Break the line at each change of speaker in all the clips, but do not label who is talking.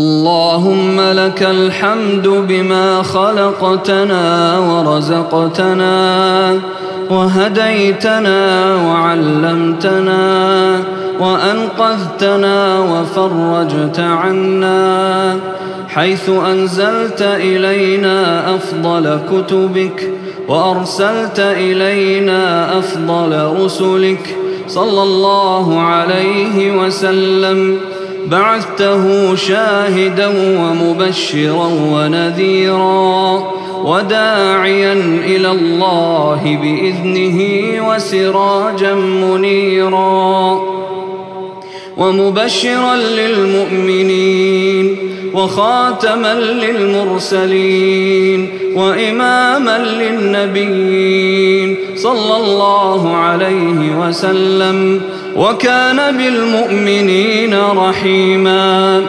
اللهم لك الحمد بما خلقتنا ورزقتنا وهديتنا وعلمتنا وأنقذتنا وفرجت عنا حيث أنزلت إلينا أفضل كتبك وأرسلت إلينا أفضل رسلك صلى الله عليه وسلم بعثته شاهدا ومبشرا ونذيرا وداعيا إلى الله بإذنه وسراجا منيرا ومبشرا للمؤمنين وخاتما للمرسلين وإماما للنبيين صلى الله عليه وسلم وكان بالمؤمنين رحيما.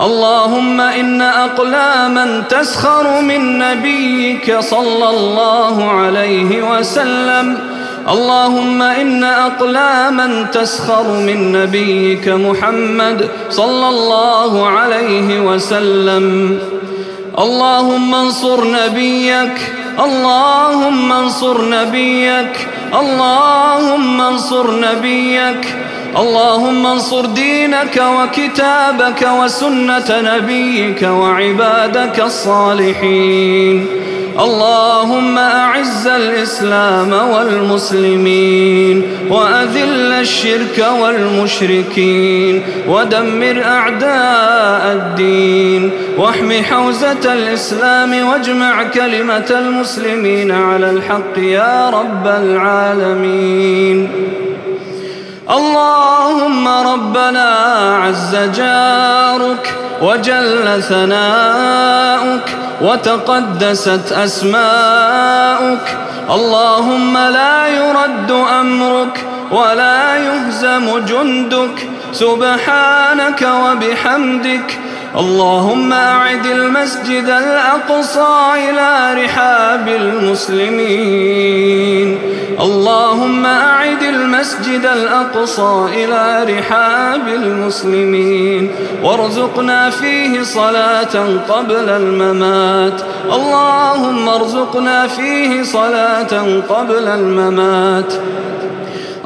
اللهم إن أقلاما تسخر من نبيك صلى الله عليه وسلم. اللهم إن أقلاما تسخر من نبيك محمد صلى الله عليه وسلم. اللهم انصر نبيك اللهم انصر نبيك اللهم انصر نبيك اللهم انصر دينك وكتابك وسنة نبيك وعبادك الصالحين. اللهم أعز الإسلام والمسلمين وأذل الشرك والمشركين ودمر أعداء الدين واحم حوزة الإسلام واجمع كلمة المسلمين على الحق يا رب العالمين اللهم ربنا عز جارك وجل ثناؤك وتقدست أسماؤك. اللهم لا يرد أمرك ولا يهزم جندك. سبحانك وبحمدك اللهم أعد المسجد الأقصى إلى رحاب المسلمين. اللهم أعد المسجد الأقصى إلى رحاب المسلمين. وارزقنا فيه صلاة قبل الممات. اللهم ارزقنا فيه صلاة قبل الممات.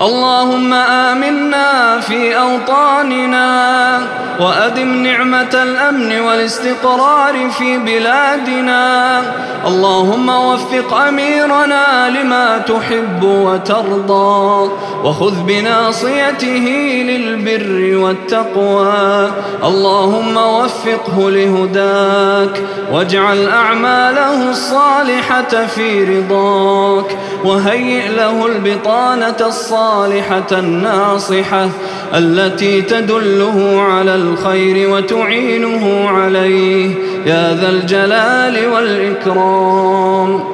اللهم آمنا في أوطاننا وأدم نعمة الأمن والاستقرار في بلادنا. اللهم وفق أميرنا لما تحب وترضى وخذ بناصيته للبر والتقوى. اللهم وفقه لهداك واجعل أعماله الصالحة في رضاك وهيئ له البطانة الصالحة الناصحة التي تدله على الخير وتعينه عليه. يا ذا الجلال والإكرام.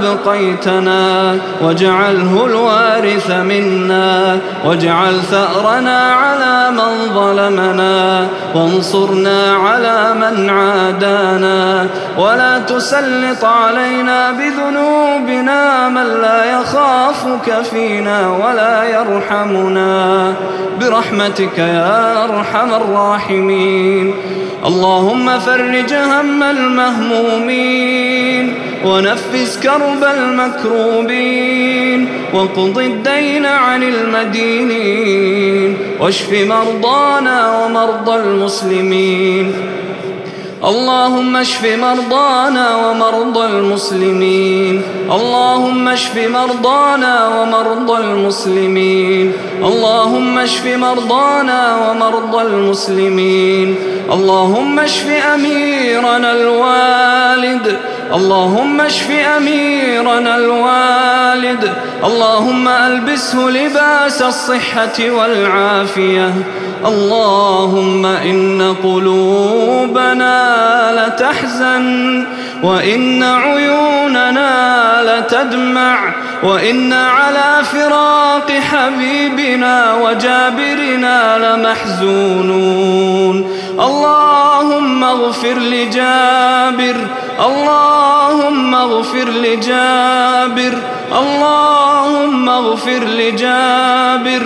أبقيتنا واجعله الوارث منا واجعل ثأرنا على من ظلمنا وانصرنا على من عادانا. ولا تسلط علينا بذنوبنا من لا يخافك فينا ولا يرحمنا. برحمتك يا أرحم الراحمين. اللهم فرج هم المهمومين ونفس كرب المكروبين وقض الدين عن المدينين واشف مرضانا ومرضى المسلمين اللهم اشف مرضانا ومرضى المسلمين. اللهم اشف مرضانا ومرضى المسلمين. اللهم اشف مرضانا ومرضى المسلمين. اللهم اشف أميرنا الوالد اللهم اشف أميرنا الوالد. اللهم ألبسه لباس الصحة والعافية. اللهم إن قلوبنا لتحزن وإن عيوننا لتدمع وإن على فراق حبيبنا وجابرنا لمحزونون. اللهم اغفر لجابر اللهم اغفر لجابر اللهم اغفر لجابر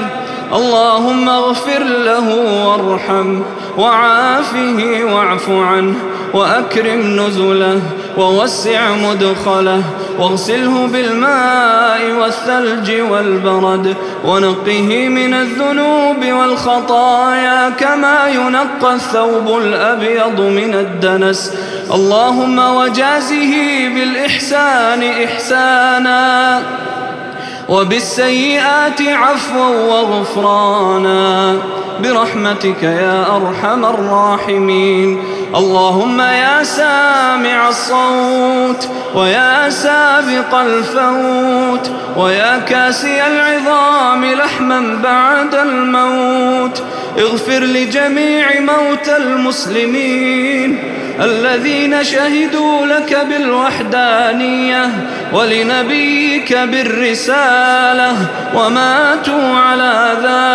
اللهم اغفر له وارحمه وعافه واعف عنه وأكرم نزله. ووسع مدخله واغسله بالماء والثلج والبرد. ونقه من الذنوب والخطايا كما ينقى الثوب الأبيض من الدنس. اللهم وجازه بالإحسان إحسانا وبالسيئات عفوا وغفرانا. برحمتك يا أرحم الراحمين. اللهم يا سامع الصوت ويا سابق الفوت ويا كاسي العظام لحما بعد الموت اغفر لجميع موتى المسلمين الذين شهدوا لك بالوحدانية ولنبيك بالرسالة وماتوا على ذلك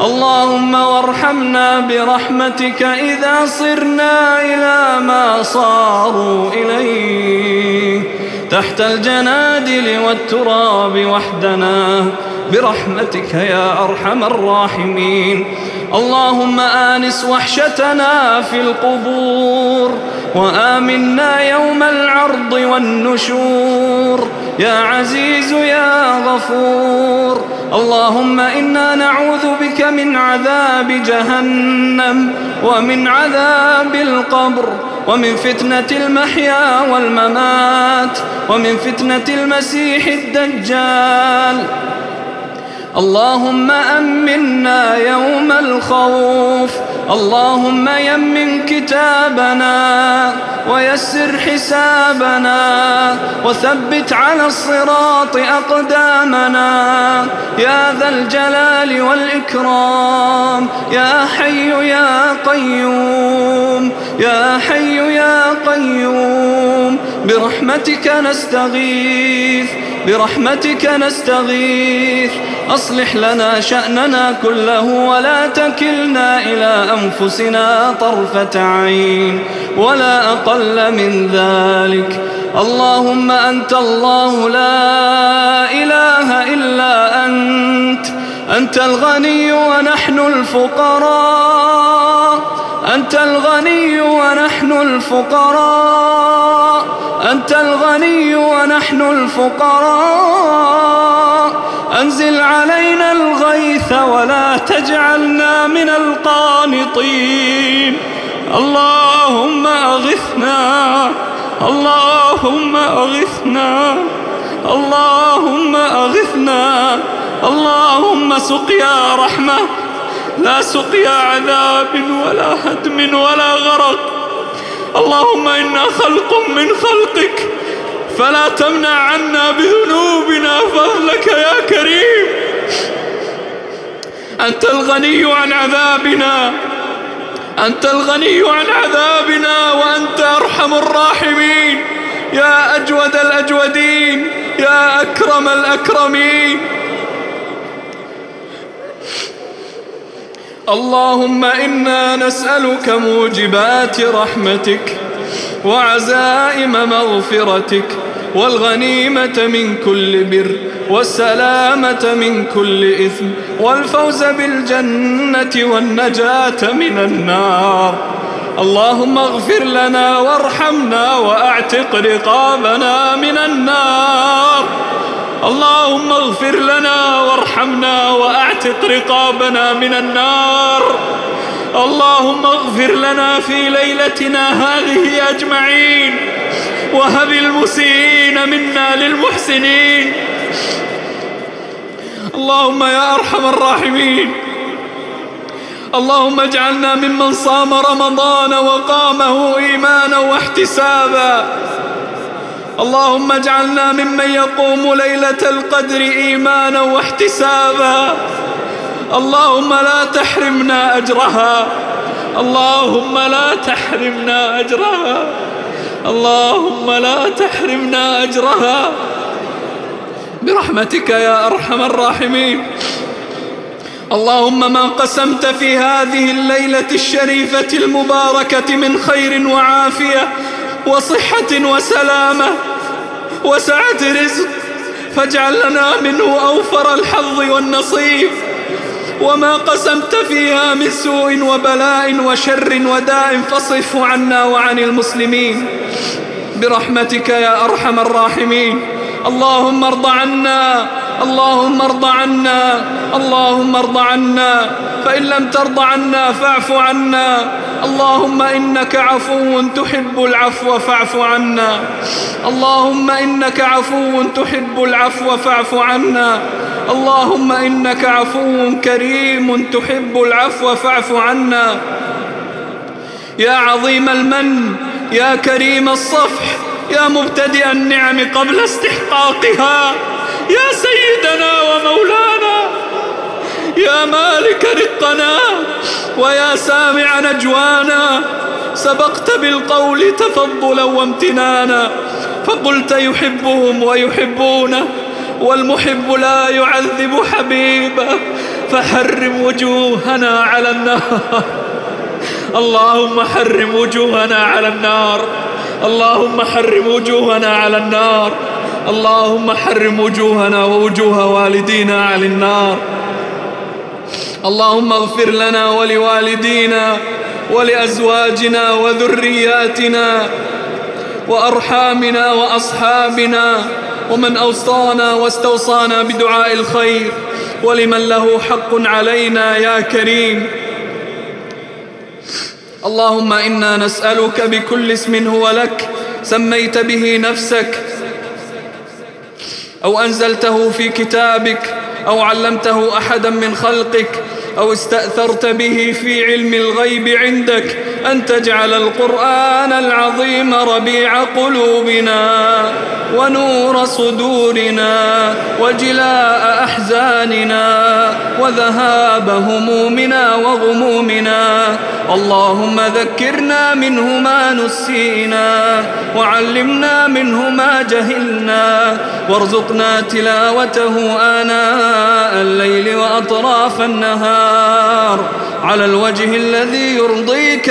اللهم وارحمنا برحمتك إذا صرنا إلى ما صاروا إليه. تحت الجنادل والتراب وحدنا برحمتك يا أرحم الراحمين. اللهم آنس وحشتنا في القبور وآمنا يوم العرض والنشور. يا عزيز يا غفور اللهم إنا نعوذ بك من عذاب جهنم ومن عذاب القبر ومن فتنة المحيا والممات ومن فتنة المسيح الدجال. اللهم أمنا يوم الخوف اللهم يمن كتابنا ويسر حسابنا وثبت على الصراط أقدامنا. يا ذا الجلال والإكرام. يا حي يا قيوم. يا حي يا قيوم. برحمتك نستغيث. برحمتك نستغيث. أصلح لنا شأننا كله ولا تكلنا إلى أنفسنا طرفة عين ولا أقل من ذلك. اللهم أنت الله لا إله إلا أنت أنت الغني ونحن الفقراء. أنت الغني ونحن الفقراء. أنت الغني ونحن الفقراء. أنزل علينا الغيث ولا تجعلنا من القانطين. اللهم أغثنا. اللهم أغثنا. اللهم أغثنا. اللهم سقيا رحمة. لا سقيا عذاب ولا هدم ولا غرق. اللهم إنا خلق من خلقك. فلا تمنع عنا بذنوبنا فضلك يا كريم. أنت الغني عن عذابنا. أنت الغني عن عذابنا وأنت أرحم الراحمين. يا أجود الأجودين. يا أكرم الأكرمين. اللهم إنا نسألك موجبات رحمتك وعزائم مغفرتك والغنيمة من كل بر والسلامة من كل إثم والفوز بالجنة والنجاة من النار. اللهم اغفر لنا وارحمنا وأعتق رقابنا من النار. اللهم اغفر لنا وارحمنا واعتق رقابنا من النار. اللهم اغفر لنا في ليلتنا هذه أجمعين وهب المسيئين منا للمحسنين. اللهم يا أرحم الراحمين. اللهم اجعلنا ممن صام رمضان وقامه إيمانا واحتسابا. اللهم اجعلنا ممن يقوم ليلة القدر إيمانا واحتسابا. اللهم لا تحرمنا أجرها. اللهم لا تحرمنا أجرها. اللهم لا تحرمنا أجرها. برحمتك يا أرحم الراحمين. اللهم ما قسمت في هذه الليلة الشريفة المباركة من خير وعافية وصحة وسلامة وسعة رزق. فاجعل لنا منه أوفر الحظ والنصيب. وما قسمت فيها من سوء وبلاء وشر وداء فاصرفه عنا وعن المسلمين. برحمتك يا أرحم الراحمين. اللهم ارض عنا اللهم ارض عنا اللهم ارض عنا. فإن لم ترض عنا فاعف عنا. اللهم إنك عفو تحب العفو فاعف عنا. اللهم إنك عفو تحب العفو فاعف عنا. اللهم إنك عفو كريم تحب العفو فاعف عنا. يا عظيم المن يا كريم الصفح يا مبتدئ النعم قبل استحقاقها. يا سيدنا ومولانا يا مالك رقنا. ويا سامع نجوانا سبقت بالقول تفضلا وامتنانا فقلت يحبهم ويحبونه والمحب لا يعذب حبيبه فحرم وجوهنا على النار. اللهم حرم وجوهنا على النار اللهم حرم وجوهنا على النار اللهم حرم وجوهنا ووجوه والدينا على النار اللهم اغفر لنا ولوالدينا ولأزواجنا وذرياتنا وأرحامنا وأصحابنا ومن أوصانا واستوصانا بدعاء الخير ولمن له حق علينا يا كريم. اللهم إنا نسألك بكل اسم هو لك سميت به نفسك أو أنزلته في كتابك أو علمته أحدا من خلقك أو استأثرت به في علم الغيب عندك أن تجعل القرآن العظيم ربيع قلوبنا ونور صدورنا وجلاء أحزاننا وذهاب همومنا وغمومنا. اللهم ذكرنا منه ما نسينا وعلمنا منه ما جهلنا. وارزقنا تلاوته آناء الليل وأطراف النهار. على الوجه الذي يرضيك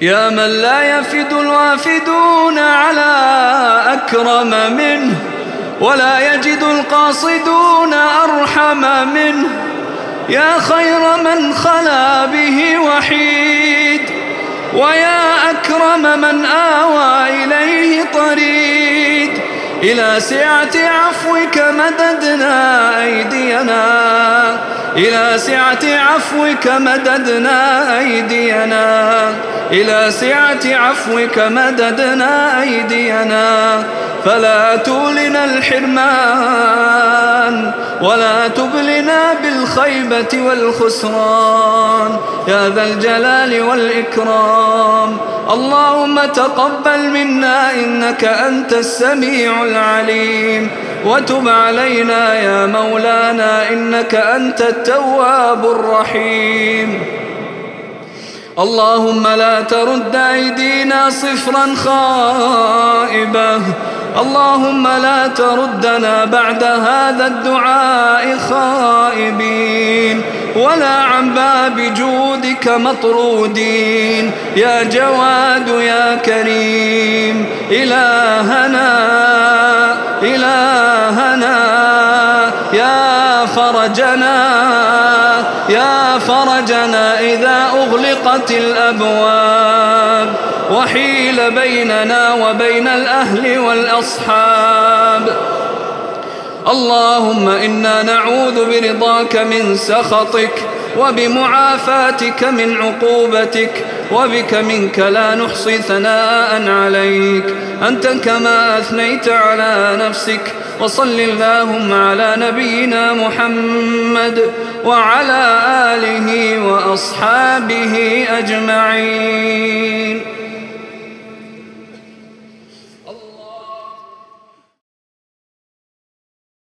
يا من لا يفد الوافدون على أكرم منه ولا يجد القاصدون أرحم منه. يا خير من خلا به وحيد ويا أكرم من آوى إليه طريد. إلى سعة عفوك مددنا أيدينا إلى سعة عفوك مددنا أيدينا. إلى سعة عفوك مددنا أيدينا. فلا تولنا الحرمان ولا تبلنا بالخيبة والخسران. يا ذا الجلال والإكرام. اللهم تقبل منا إنك أنت السميع العليم. وتب علينا يا مولانا إنك أنت التواب الرحيم. اللهم لا ترد أيدينا صفرا خائبة اللهم لا تردنا بعد هذا الدعاء خائبين ولا عن باب جودك مطرودين. يا جواد يا كريم إلهنا إلهنا. يا فرجنا يا فرجنا إذا أغلقت الأبواب. وحيل بيننا وبين الأهل والأصحاب. اللهم إنا نعوذ برضاك من سخطك وبمعافاتك من عقوبتك وبك منك لا نحصي ثناء عليك. أنت كما أثنيت على نفسك وصل اللهم على نبينا محمد وعلى آله وأصحابه أجمعين.